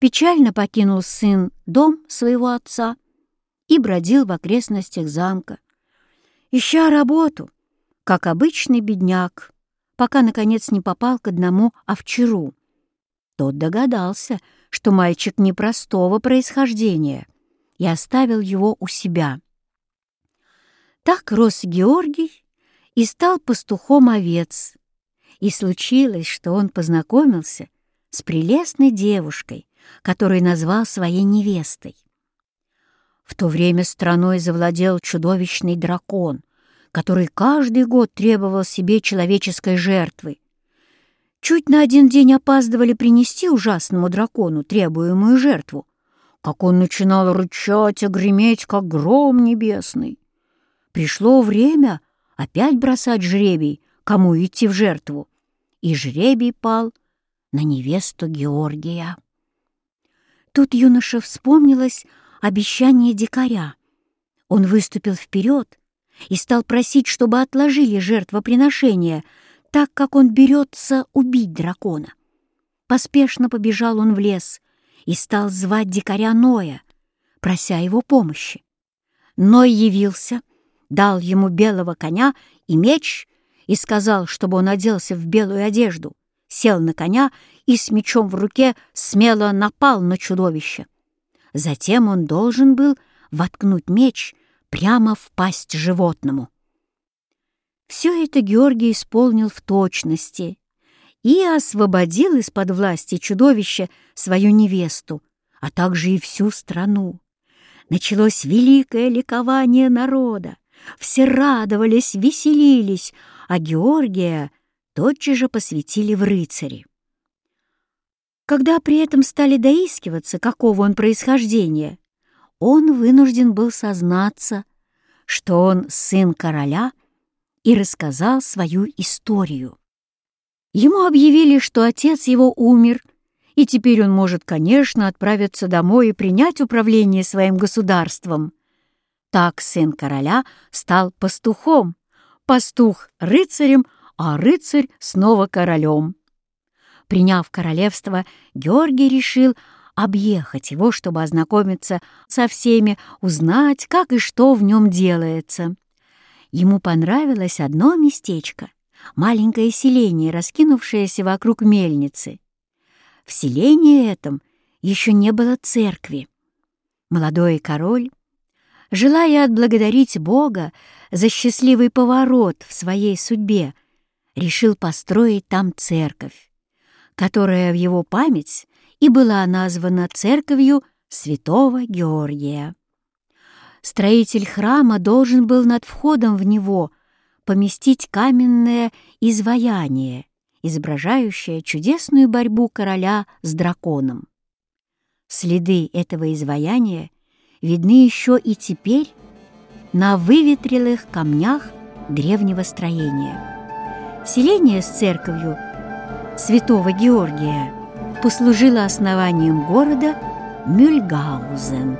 Печально покинул сын дом своего отца и бродил в окрестностях замка, ища работу, как обычный бедняк, пока, наконец, не попал к одному овчару. Тот догадался, что мальчик непростого происхождения, и оставил его у себя. Так рос Георгий и стал пастухом овец, и случилось, что он познакомился с прелестной девушкой, которую назвал своей невестой. В то время страной завладел чудовищный дракон, который каждый год требовал себе человеческой жертвы. Чуть на один день опаздывали принести ужасному дракону требуемую жертву, как он начинал рычать и греметь, как гром небесный. Пришло время опять бросать жребий, кому идти в жертву, и жребий пал на невесту Георгия. Тут юноша вспомнилось обещание дикаря. Он выступил вперед и стал просить, чтобы отложили жертвоприношение, так как он берется убить дракона. Поспешно побежал он в лес и стал звать дикаря Ноя, прося его помощи. Ной явился, дал ему белого коня и меч и сказал, чтобы он оделся в белую одежду, сел на коня и с мечом в руке смело напал на чудовище. Затем он должен был воткнуть меч прямо в пасть животному. Все это Георгий исполнил в точности и освободил из-под власти чудовища свою невесту, а также и всю страну. Началось великое ликование народа. Все радовались, веселились, а Георгия тотчас же посвятили в рыцари. Когда при этом стали доискиваться, какого он происхождения, он вынужден был сознаться, что он сын короля и рассказал свою историю. Ему объявили, что отец его умер, и теперь он может, конечно, отправиться домой и принять управление своим государством. Так сын короля стал пастухом, пастух — рыцарем, а рыцарь снова королем. Приняв королевство, Георгий решил объехать его, чтобы ознакомиться со всеми, узнать, как и что в нем делается. Ему понравилось одно местечко — маленькое селение, раскинувшееся вокруг мельницы. В селении этом еще не было церкви. Молодой король, желая отблагодарить Бога за счастливый поворот в своей судьбе, решил построить там церковь, которая в его память и была названа церковью святого Георгия. Строитель храма должен был над входом в него поместить каменное изваяние, изображающее чудесную борьбу короля с драконом. Следы этого изваяния видны еще и теперь на выветрелых камнях древнего строения. Селение с церковью святого Георгия послужило основанием города Мюльгаузен.